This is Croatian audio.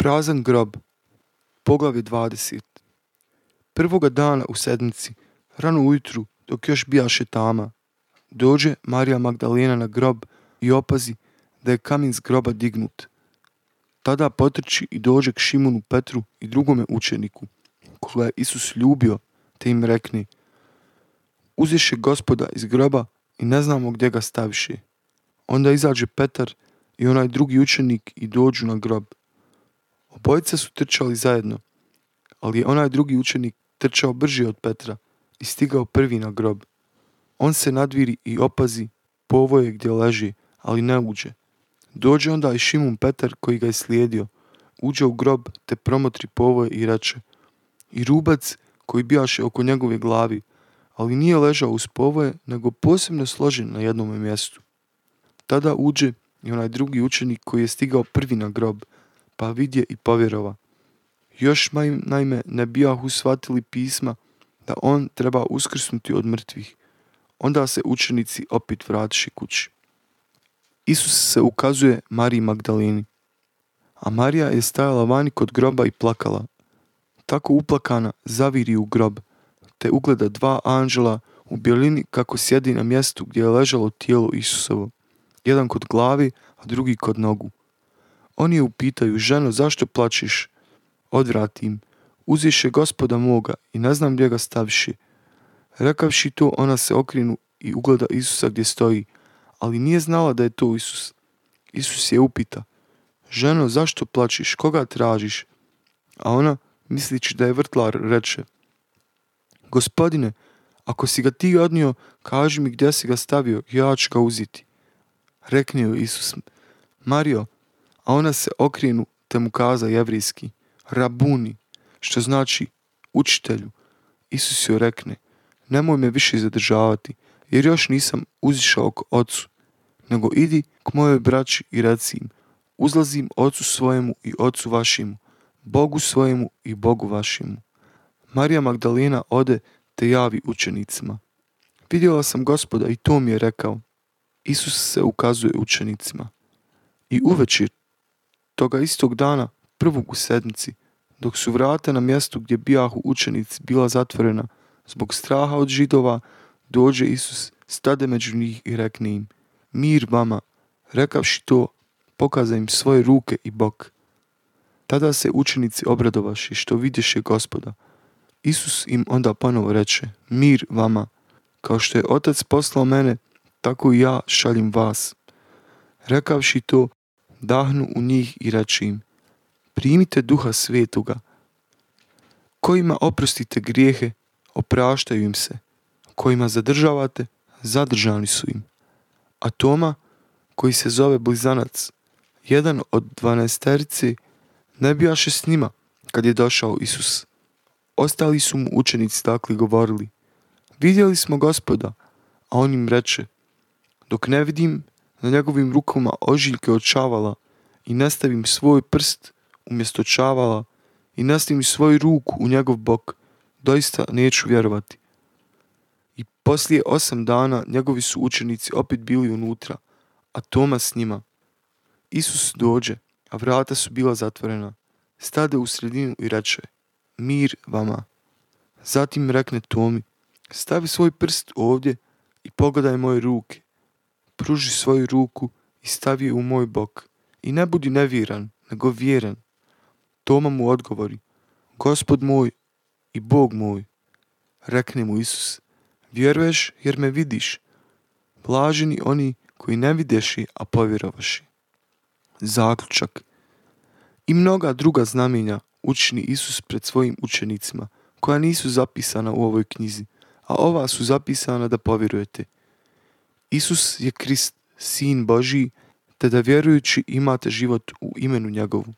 Prazan grob, poglavlje 20. Prvoga dana u sedmici, rano ujutru, dok još bijaše tama, dođe Marija Magdalena na grob i opazi da je kamen s groba dignut. Tada potrči i dođe k Šimunu Petru i drugome učeniku, koga je Isus ljubio, te im rekne Uzješe gospoda iz groba i ne znamo gdje ga staviše. Onda izađe Petar i onaj drugi učenik i dođu na grob. Obojica su trčali zajedno, ali je onaj drugi učenik trčao brže od Petra i stigao prvi na grob. On se nadviri i opazi povoje gdje leži, ali ne uđe. Dođe onda i Šimun Petar koji ga je slijedio. Uđe u grob te promotri povoje i reče. I rubac koji bijaše oko njegove glavi, ali nije ležao uz povoje, nego posebno složen na jednom mjestu. Tada uđe i onaj drugi učenik koji je stigao prvi na grob, pa vidje i povjerova. Još naime ne bijahu shvatili pisma da on treba uskrsnuti od mrtvih. Onda se učenici opet vratiši kući. Isus se ukazuje Mariji Magdaleni. A Marija je stajala vani kod groba i plakala. Tako uplakana zaviri u grob, te ugleda dva anđela u bjelini kako sjedi na mjestu gdje je ležalo tijelo Isusovo. Jedan kod glavi, a drugi kod nogu. Oni je upitaju, ženo, zašto plačiš? Odvrati im, uzviše gospoda moga i ne znam gdje ga staviši. Rekavši to, ona se okrinu i ugleda Isusa gdje stoji, ali nije znala da je to Isus. Isus je upita, ženo, zašto plačiš, koga tražiš? A ona, mislići da je vrtlar, reče, gospodine, ako si ga ti odnio, kaži mi gdje si ga stavio, ja ću ga uzeti. Rekne joj Isus, Mario, a ona se okrenu te mu kaza jevrijski, rabuni, što znači učitelju. Isus joj rekne, nemoj me više zadržavati, jer još nisam uzišao k ocu, nego idi k mojoj braći i reci im, uzlazim ocu svojemu i ocu vašimu, Bogu svojemu i Bogu vašimu. Marija Magdalena ode te javi učenicima. Vidjela sam gospoda i to mi je rekao. Isus se ukazuje učenicima. I uvečer toga istog dana, prvog u sedmici, dok su vrata na mjestu gdje bijahu učenici bila zatvorena zbog straha od židova, dođe Isus, stade među njih i rekne im, mir vama, rekavši to, pokaza im svoje ruke i bok. Tada se učenici obradovaši što vidješe gospoda. Isus im onda ponovo reče, mir vama, kao što je otac poslao mene, tako i ja šaljem vas. Rekavši to, dahnu u njih i reče im, primite duha svetoga. Kojima oprostite grijehe, opraštaju im se. Kojima zadržavate, zadržani su im. A Toma, koji se zove Blizanac, jedan od dvanesterici, ne bijaše s njima kad je došao Isus. Ostali su mu učenici takli govorili, vidjeli smo gospoda, a on im reče, dok ne vidim na njegovim rukama ožiljke od čavala i nastavim svoj prst umjesto čavala i nastavim svoju ruku u njegov bok, doista neću vjerovati. I poslije osam dana njegovi su učenici opet bili unutra, a Toma s njima. Isus dođe, a vrata su bila zatvorena. Stade u sredinu i reče, mir vama. Zatim rekne Tomi, stavi svoj prst ovdje i pogledaj moje ruke. Pruži svoju ruku i stavi u moj bok. I ne budi nevjeran, nego vjeran. Toma mu odgovori, gospod moj i Bog moj. Rekne mu Isus, vjeruješ jer me vidiš. Blaženi oni koji ne videši, a povjerovaši. Zaključak. I mnoga druga znamenja učini Isus pred svojim učenicima, koja nisu zapisana u ovoj knjizi, a ova su zapisana da povjerujete. Isus je Krist, Sin Božiji, te da vjerujući imate život u imenu njegovu.